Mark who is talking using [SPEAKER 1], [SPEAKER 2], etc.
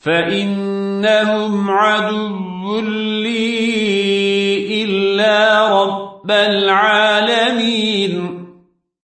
[SPEAKER 1] فإنهم عدو لي إلا رب العالمين